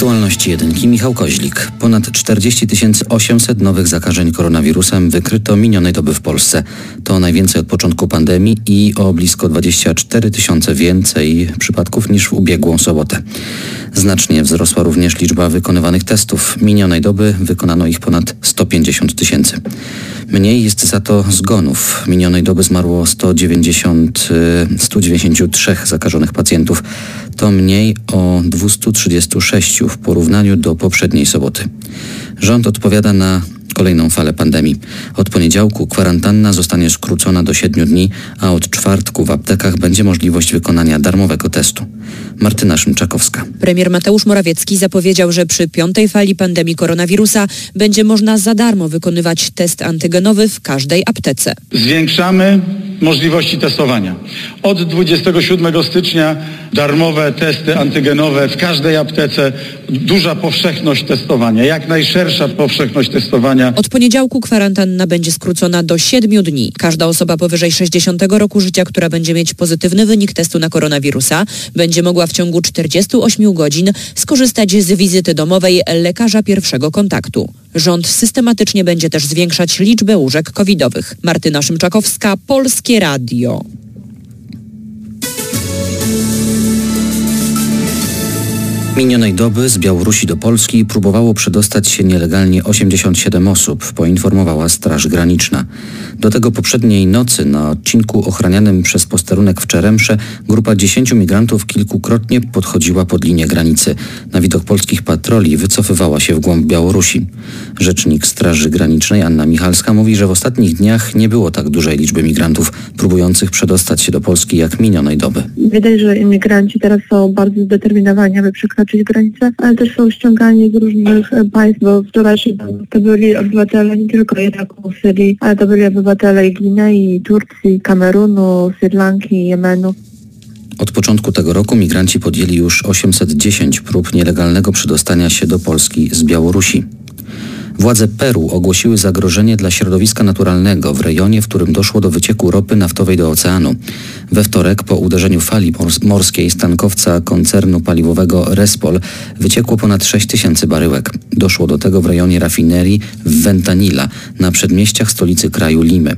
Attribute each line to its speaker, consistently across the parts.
Speaker 1: Aktualności jedynki Michał Koźlik. Ponad 40 800 nowych zakażeń koronawirusem wykryto minionej doby w Polsce. To najwięcej od początku pandemii i o blisko 24 tysiące więcej przypadków niż w ubiegłą sobotę. Znacznie wzrosła również liczba wykonywanych testów. Minionej doby wykonano ich ponad 150 tysięcy. Mniej jest za to zgonów. Minionej doby zmarło 190, 193 zakażonych pacjentów. To mniej o 236 w porównaniu do poprzedniej soboty. Rząd odpowiada na kolejną falę pandemii. Od poniedziałku kwarantanna zostanie skrócona do 7 dni, a od czwartku w aptekach będzie możliwość wykonania darmowego testu. Martyna Szymczakowska.
Speaker 2: Premier Mateusz Morawiecki zapowiedział, że przy piątej fali pandemii koronawirusa będzie można za darmo wykonywać test antygenowy w każdej aptece.
Speaker 3: Zwiększamy możliwości testowania. Od 27 stycznia darmowe testy antygenowe w każdej aptece, duża powszechność testowania, jak najszersza powszechność testowania.
Speaker 2: Od poniedziałku kwarantanna będzie skrócona do 7 dni. Każda osoba powyżej 60 roku życia, która będzie mieć pozytywny wynik testu na koronawirusa, będzie mogła w ciągu 48 godzin skorzystać z wizyty domowej lekarza pierwszego kontaktu. Rząd systematycznie będzie też zwiększać liczbę łóżek covidowych. Martyna Szymczakowska, Polskie Radio.
Speaker 1: Minionej doby z Białorusi do Polski próbowało przedostać się nielegalnie 87 osób, poinformowała Straż Graniczna. Do tego poprzedniej nocy na odcinku ochranianym przez posterunek w Czeremsze grupa 10 migrantów kilkukrotnie podchodziła pod linię granicy. Na widok polskich patroli wycofywała się w głąb Białorusi. Rzecznik Straży Granicznej Anna Michalska mówi, że w ostatnich dniach nie było tak dużej liczby migrantów próbujących przedostać się do Polski jak minionej doby.
Speaker 4: Widać, że imigranci teraz są bardzo zdeterminowani, aby przekroczyć granicę, ale też są ściągani z różnych państw, bo wczorajszy to byli obywatele nie tylko Iraku, Syrii, ale to byli obywatele Gwinei, Turcji, Kamerunu, Sri Lanki, Jemenu.
Speaker 1: Od początku tego roku migranci podjęli już 810 prób nielegalnego przedostania się do Polski z Białorusi. Władze Peru ogłosiły zagrożenie dla środowiska naturalnego w rejonie, w którym doszło do wycieku ropy naftowej do oceanu. We wtorek po uderzeniu fali morskiej z tankowca koncernu paliwowego Respol wyciekło ponad 6 tysięcy baryłek. Doszło do tego w rejonie rafinerii w Ventanilla na przedmieściach stolicy kraju Limy.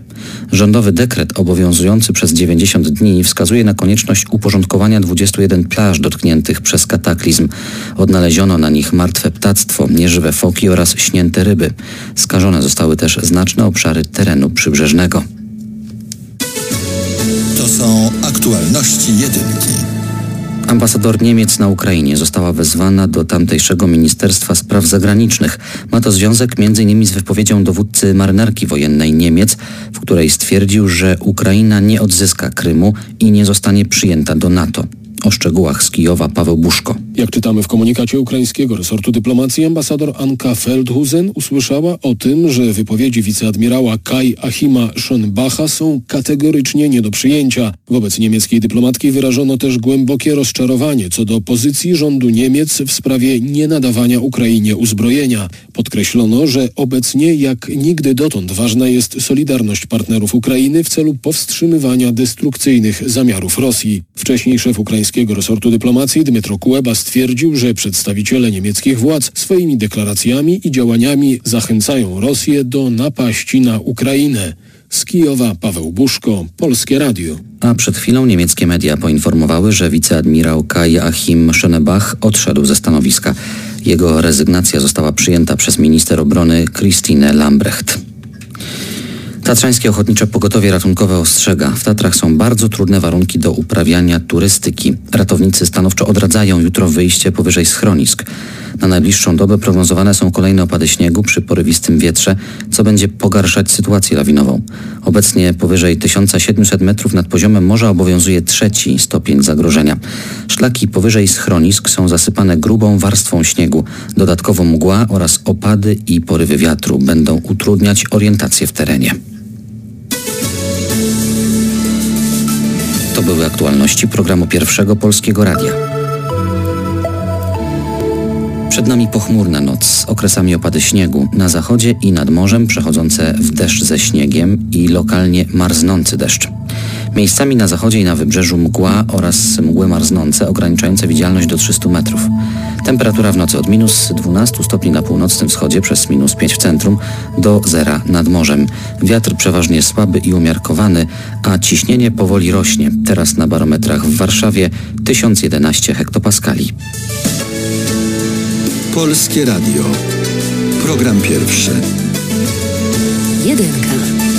Speaker 1: Rządowy dekret obowiązujący przez 90 dni wskazuje na konieczność uporządkowania 21 plaż dotkniętych przez kataklizm. Odnaleziono na nich martwe ptactwo, nieżywe foki oraz śnięte ryby. Skażone zostały też znaczne obszary terenu przybrzeżnego.
Speaker 5: To są aktualności jedynki.
Speaker 1: Ambasador Niemiec na Ukrainie została wezwana do tamtejszego Ministerstwa Spraw Zagranicznych. Ma to związek m.in. z wypowiedzią dowódcy marynarki wojennej Niemiec, w której stwierdził, że Ukraina nie odzyska Krymu i nie zostanie przyjęta do NATO. O szczegółach z Kijowa Paweł Buszko.
Speaker 6: Jak czytamy w komunikacie ukraińskiego resortu dyplomacji, ambasador Anka Feldhusen usłyszała o tym, że wypowiedzi wiceadmirała Kai Achima Schonbacha są kategorycznie nie do przyjęcia. Wobec niemieckiej dyplomatki wyrażono też głębokie rozczarowanie co do pozycji rządu Niemiec w sprawie nienadawania Ukrainie uzbrojenia. Podkreślono, że obecnie jak nigdy dotąd ważna jest solidarność partnerów Ukrainy w celu powstrzymywania destrukcyjnych zamiarów Rosji. Wcześniej szef ukraińskiego resortu dyplomacji Dmytro Kuleba stwierdził, że przedstawiciele niemieckich władz swoimi deklaracjami i działaniami zachęcają Rosję do napaści na Ukrainę. Z Kijowa Paweł Buszko, Polskie Radio.
Speaker 1: A przed chwilą niemieckie media poinformowały, że wiceadmirał Kai Achim Schönebach odszedł ze stanowiska. Jego rezygnacja została przyjęta przez minister obrony Christine Lambrecht. Tatrzańskie Ochotnicze Pogotowie Ratunkowe ostrzega. W Tatrach są bardzo trudne warunki do uprawiania turystyki. Ratownicy stanowczo odradzają jutro wyjście powyżej schronisk. Na najbliższą dobę prognozowane są kolejne opady śniegu przy porywistym wietrze, co będzie pogarszać sytuację lawinową. Obecnie powyżej 1700 metrów nad poziomem morza obowiązuje trzeci stopień zagrożenia. Szlaki powyżej schronisk są zasypane grubą warstwą śniegu. Dodatkowo mgła oraz opady i porywy wiatru będą utrudniać orientację w terenie. To były aktualności programu Pierwszego Polskiego Radia. Przed nami pochmurna noc z okresami opady śniegu na zachodzie i nad morzem przechodzące w deszcz ze śniegiem i lokalnie marznący deszcz. Miejscami na zachodzie i na wybrzeżu mgła oraz mgły marznące ograniczające widzialność do 300 metrów. Temperatura w nocy od minus 12 stopni na północnym wschodzie przez minus 5 w centrum do zera nad morzem. Wiatr przeważnie słaby i umiarkowany, a ciśnienie powoli rośnie. Teraz na barometrach w Warszawie 1011 hektopaskali.
Speaker 5: Polskie Radio. Program pierwszy.
Speaker 7: Jedynka.